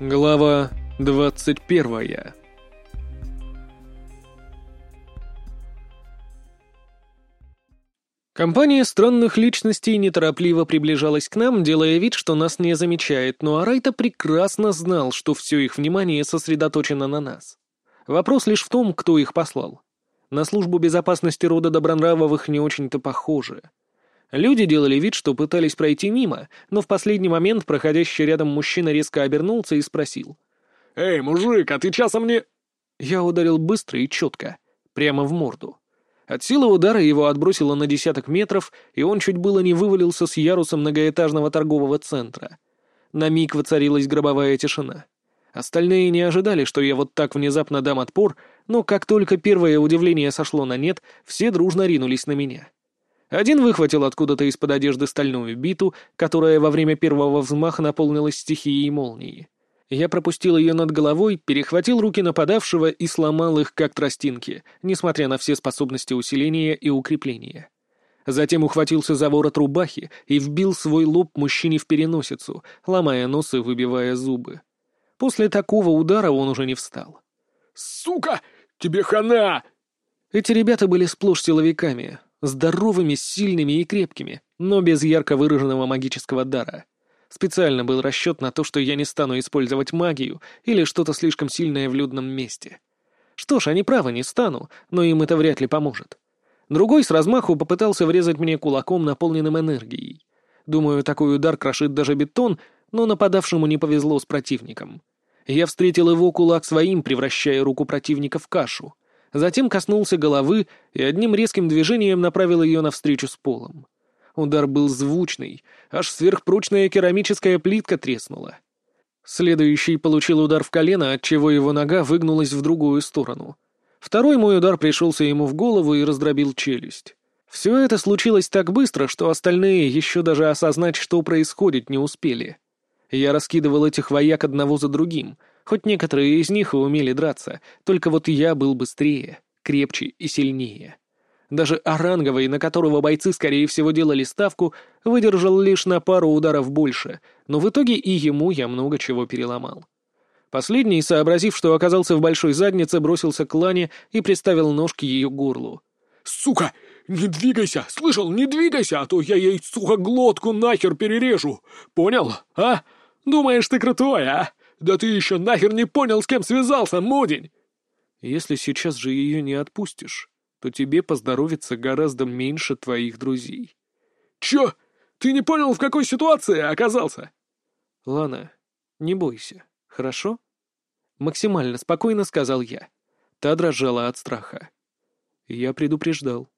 Глава двадцать первая Компания странных личностей неторопливо приближалась к нам, делая вид, что нас не замечает, но Арайта прекрасно знал, что все их внимание сосредоточено на нас. Вопрос лишь в том, кто их послал. На службу безопасности рода Добронравовых не очень-то похоже. Люди делали вид, что пытались пройти мимо, но в последний момент проходящий рядом мужчина резко обернулся и спросил. «Эй, мужик, а ты часом не...» Я ударил быстро и четко, прямо в морду. От силы удара его отбросило на десяток метров, и он чуть было не вывалился с яруса многоэтажного торгового центра. На миг воцарилась гробовая тишина. Остальные не ожидали, что я вот так внезапно дам отпор, но как только первое удивление сошло на нет, все дружно ринулись на меня. Один выхватил откуда-то из-под одежды стальную биту, которая во время первого взмаха наполнилась стихией молнии. Я пропустил ее над головой, перехватил руки нападавшего и сломал их, как тростинки, несмотря на все способности усиления и укрепления. Затем ухватился за ворот рубахи и вбил свой лоб мужчине в переносицу, ломая нос и выбивая зубы. После такого удара он уже не встал. «Сука! Тебе хана!» Эти ребята были сплошь силовиками, здоровыми, сильными и крепкими, но без ярко выраженного магического дара. Специально был расчет на то, что я не стану использовать магию или что-то слишком сильное в людном месте. Что ж, они правы, не стану, но им это вряд ли поможет. Другой с размаху попытался врезать мне кулаком, наполненным энергией. Думаю, такой удар крошит даже бетон, но нападавшему не повезло с противником. Я встретил его кулак своим, превращая руку противника в кашу. Затем коснулся головы и одним резким движением направил ее навстречу с полом. Удар был звучный, аж сверхпрочная керамическая плитка треснула. Следующий получил удар в колено, отчего его нога выгнулась в другую сторону. Второй мой удар пришелся ему в голову и раздробил челюсть. Все это случилось так быстро, что остальные еще даже осознать, что происходит, не успели. Я раскидывал этих вояк одного за другим, хоть некоторые из них и умели драться, только вот я был быстрее, крепче и сильнее. Даже Оранговый, на которого бойцы, скорее всего, делали ставку, выдержал лишь на пару ударов больше, но в итоге и ему я много чего переломал. Последний, сообразив, что оказался в большой заднице, бросился к Лане и приставил ножки ее горлу. «Сука! Не двигайся! Слышал, не двигайся, а то я ей, сука, глотку нахер перережу! Понял, а? Думаешь, ты крутой, а? Да ты еще нахер не понял, с кем связался, мудень!» «Если сейчас же ее не отпустишь, то тебе поздоровится гораздо меньше твоих друзей. «Чё? Ты не понял, в какой ситуации оказался?» «Лана, не бойся, хорошо?» Максимально спокойно сказал я. Та дрожала от страха. Я предупреждал.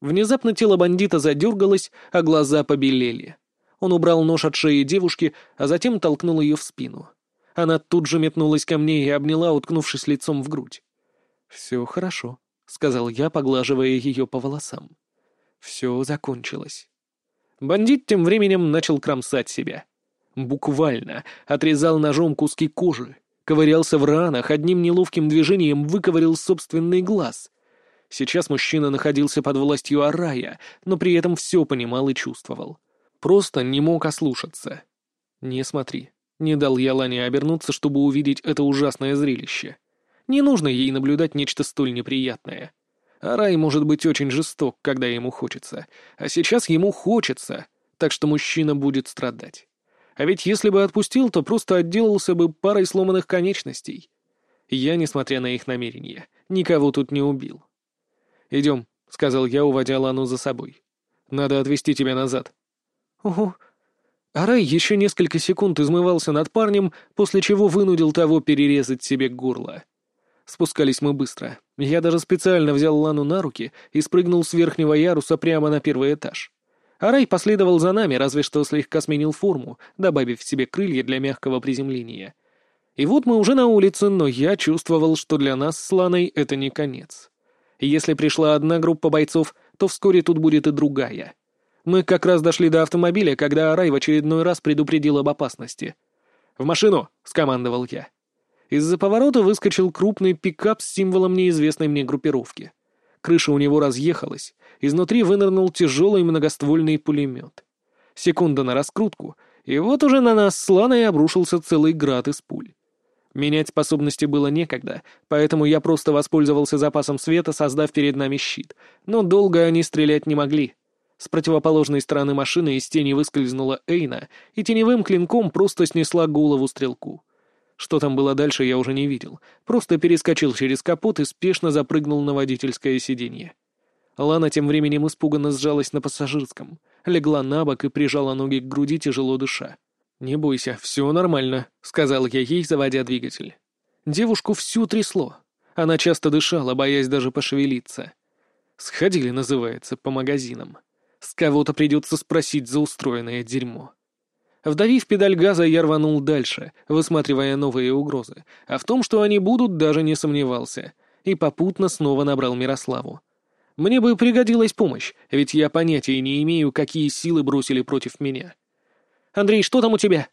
Внезапно тело бандита задергалось, а глаза побелели. Он убрал нож от шеи девушки, а затем толкнул ее в спину. Она тут же метнулась ко мне и обняла, уткнувшись лицом в грудь. «Все хорошо», сказал я, поглаживая ее по волосам. Все закончилось. Бандит тем временем начал кромсать себя. Буквально отрезал ножом куски кожи, ковырялся в ранах, одним неловким движением выковырял собственный глаз. Сейчас мужчина находился под властью Арая, но при этом все понимал и чувствовал. Просто не мог ослушаться. «Не смотри», — не дал я Лане обернуться, чтобы увидеть это ужасное зрелище. Не нужно ей наблюдать нечто столь неприятное. А рай может быть очень жесток, когда ему хочется. А сейчас ему хочется, так что мужчина будет страдать. А ведь если бы отпустил, то просто отделался бы парой сломанных конечностей. Я, несмотря на их намерения, никого тут не убил. «Идем», — сказал я, уводя Лану за собой. «Надо отвезти тебя назад». «Ого». Арай еще несколько секунд измывался над парнем, после чего вынудил того перерезать себе горло. Спускались мы быстро. Я даже специально взял Лану на руки и спрыгнул с верхнего яруса прямо на первый этаж. Арай последовал за нами, разве что слегка сменил форму, добавив себе крылья для мягкого приземления. И вот мы уже на улице, но я чувствовал, что для нас с Ланой это не конец. Если пришла одна группа бойцов, то вскоре тут будет и другая. Мы как раз дошли до автомобиля, когда Арай в очередной раз предупредил об опасности. «В машину!» — скомандовал я. Из-за поворота выскочил крупный пикап с символом неизвестной мне группировки. Крыша у него разъехалась, изнутри вынырнул тяжелый многоствольный пулемет. Секунда на раскрутку, И вот уже на нас с Ланой обрушился целый град из пуль. Менять способности было некогда, поэтому я просто воспользовался запасом света, создав перед нами щит. Но долго они стрелять не могли. С противоположной стороны машины из тени выскользнула Эйна и теневым клинком просто снесла голову стрелку. Что там было дальше, я уже не видел. Просто перескочил через капот и спешно запрыгнул на водительское сиденье. Лана тем временем испуганно сжалась на пассажирском, легла на бок и прижала ноги к груди, тяжело дыша. «Не бойся, все нормально», — сказал я ей, заводя двигатель. Девушку всю трясло. Она часто дышала, боясь даже пошевелиться. «Сходили», называется, по магазинам. С кого-то придется спросить за устроенное дерьмо. Вдавив педаль газа, я рванул дальше, высматривая новые угрозы, а в том, что они будут, даже не сомневался, и попутно снова набрал Мирославу. Мне бы пригодилась помощь, ведь я понятия не имею, какие силы бросили против меня. Андрей, что там у тебя?»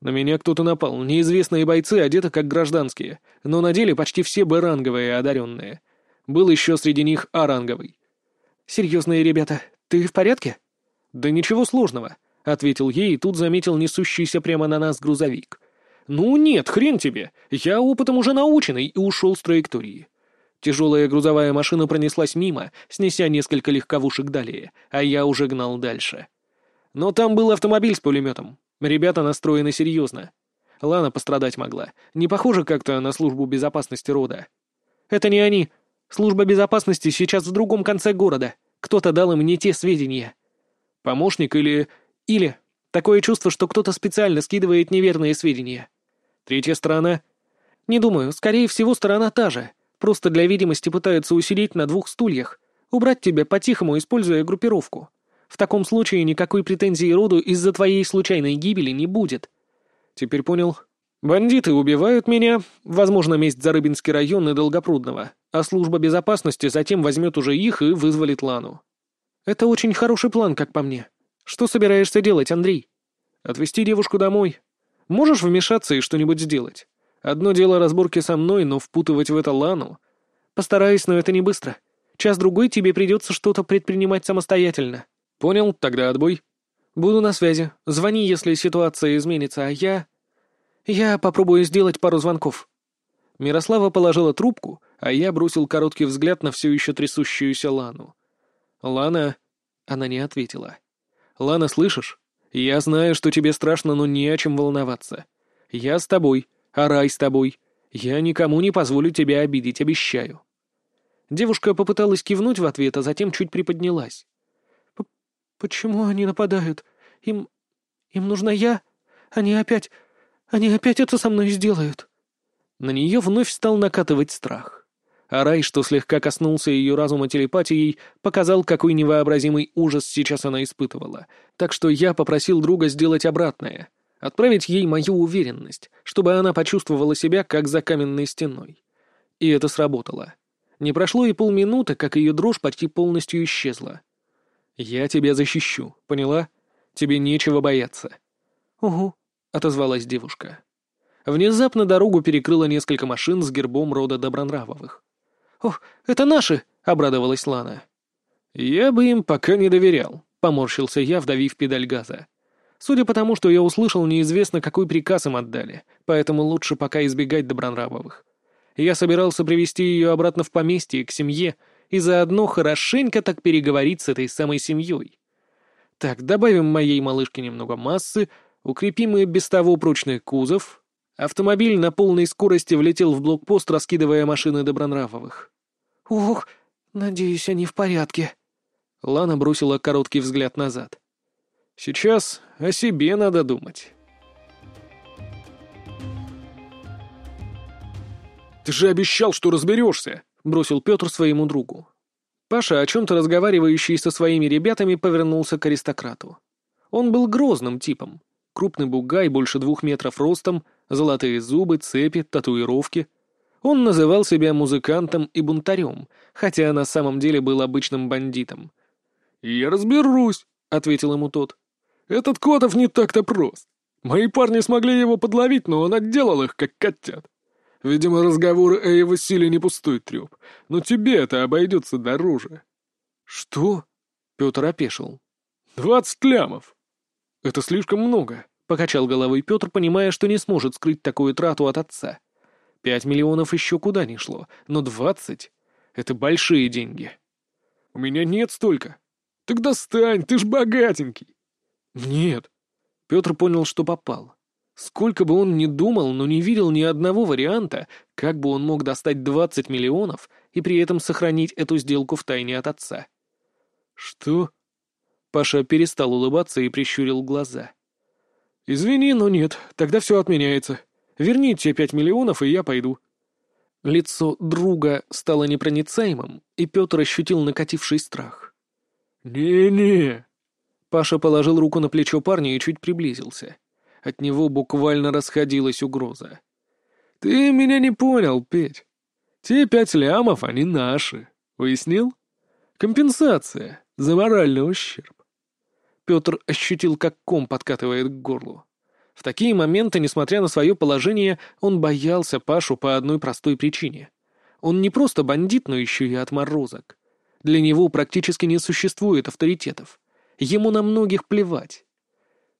«На меня кто-то напал. Неизвестные бойцы одеты как гражданские, но на деле почти все Б-ранговые одаренные. Был еще среди них А-ранговый». «Серьезные ребята, ты в порядке?» «Да ничего сложного», — ответил ей и тут заметил несущийся прямо на нас грузовик. «Ну нет, хрен тебе. Я опытом уже наученный и ушел с траектории». Тяжелая грузовая машина пронеслась мимо, снеся несколько легковушек далее, а я уже гнал дальше. Но там был автомобиль с пулеметом. Ребята настроены серьезно. Лана пострадать могла. Не похоже как-то на службу безопасности рода. Это не они. Служба безопасности сейчас в другом конце города. Кто-то дал им не те сведения. Помощник или... Или. Такое чувство, что кто-то специально скидывает неверные сведения. Третья сторона? Не думаю. Скорее всего, сторона та же. Просто для видимости пытаются усилить на двух стульях. Убрать тебя по-тихому, используя группировку. В таком случае никакой претензии роду из-за твоей случайной гибели не будет. Теперь понял. Бандиты убивают меня, возможно, месть за Рыбинский район и Долгопрудного, а служба безопасности затем возьмет уже их и вызволит Лану. Это очень хороший план, как по мне. Что собираешься делать, Андрей? Отвезти девушку домой. Можешь вмешаться и что-нибудь сделать? Одно дело разборки со мной, но впутывать в это Лану... Постараюсь, но это не быстро. Час-другой тебе придется что-то предпринимать самостоятельно. «Понял, тогда отбой». «Буду на связи. Звони, если ситуация изменится, а я...» «Я попробую сделать пару звонков». Мирослава положила трубку, а я бросил короткий взгляд на все еще трясущуюся Лану. «Лана...» Она не ответила. «Лана, слышишь? Я знаю, что тебе страшно, но не о чем волноваться. Я с тобой, а рай с тобой. Я никому не позволю тебя обидеть, обещаю». Девушка попыталась кивнуть в ответ, а затем чуть приподнялась. «Почему они нападают? Им... им нужна я? Они опять... они опять это со мной сделают?» На нее вновь стал накатывать страх. А рай, что слегка коснулся ее разума телепатией, показал, какой невообразимый ужас сейчас она испытывала. Так что я попросил друга сделать обратное. Отправить ей мою уверенность, чтобы она почувствовала себя, как за каменной стеной. И это сработало. Не прошло и полминуты, как ее дрожь почти полностью исчезла. «Я тебя защищу, поняла? Тебе нечего бояться». «Угу», — отозвалась девушка. Внезапно дорогу перекрыло несколько машин с гербом рода Добронравовых. «Ох, это наши!» — обрадовалась Лана. «Я бы им пока не доверял», — поморщился я, вдавив педаль газа. Судя по тому, что я услышал, неизвестно, какой приказ им отдали, поэтому лучше пока избегать Добронравовых. Я собирался привести ее обратно в поместье, к семье, и заодно хорошенько так переговорить с этой самой семьей. Так, добавим моей малышке немного массы, укрепим и без того прочный кузов. Автомобиль на полной скорости влетел в блокпост, раскидывая машины Добронравовых. «Ох, надеюсь, они в порядке». Лана бросила короткий взгляд назад. «Сейчас о себе надо думать». «Ты же обещал, что разберешься!» бросил Петр своему другу. Паша, о чем-то разговаривающий со своими ребятами, повернулся к аристократу. Он был грозным типом. Крупный бугай, больше двух метров ростом, золотые зубы, цепи, татуировки. Он называл себя музыкантом и бунтарем, хотя на самом деле был обычным бандитом. «Я разберусь», — ответил ему тот. «Этот Котов не так-то прост. Мои парни смогли его подловить, но он отделал их, как котят. Видимо, разговоры о его силе не пустой треп. Но тебе это обойдется дороже». «Что?» — Петр опешил. «Двадцать лямов». «Это слишком много», —— покачал головой Петр, понимая, что не сможет скрыть такую трату от отца. «Пять миллионов еще куда ни шло, но двадцать — это большие деньги». «У меня нет столько». «Так достань, ты ж богатенький». «Нет». Петр понял, что попал. Сколько бы он ни думал, но не видел ни одного варианта, как бы он мог достать двадцать миллионов и при этом сохранить эту сделку в тайне от отца. «Что?» Паша перестал улыбаться и прищурил глаза. «Извини, но нет, тогда все отменяется. Верни те пять миллионов, и я пойду». Лицо друга стало непроницаемым, и Петр ощутил накативший страх. «Не-не». Паша положил руку на плечо парня и чуть приблизился. От него буквально расходилась угроза. «Ты меня не понял, Петь. Те пять лямов, они наши. Уяснил? Компенсация за моральный ущерб. Петр ощутил, как ком подкатывает к горлу. В такие моменты, несмотря на свое положение, он боялся Пашу по одной простой причине. Он не просто бандит, но еще и отморозок. Для него практически не существует авторитетов. Ему на многих плевать.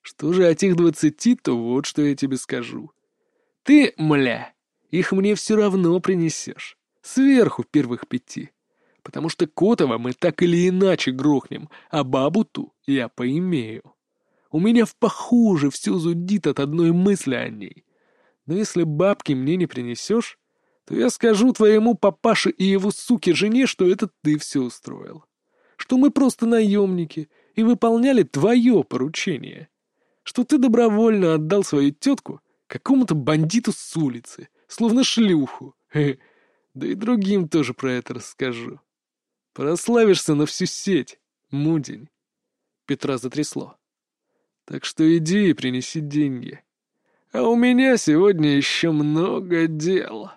Что же от их двадцати, то вот что я тебе скажу. Ты, мля, их мне все равно принесешь. Сверху первых пяти потому что Котова мы так или иначе грохнем, а бабу ту я поимею. У меня в паху уже все зудит от одной мысли о ней. Но если бабки мне не принесешь, то я скажу твоему папаше и его суке жене, что это ты все устроил. Что мы просто наемники и выполняли твое поручение. Что ты добровольно отдал свою тетку какому-то бандиту с улицы, словно шлюху. Да и другим тоже про это расскажу. Прославишься на всю сеть, мудень. Петра затрясло. Так что иди и принеси деньги. А у меня сегодня еще много дел.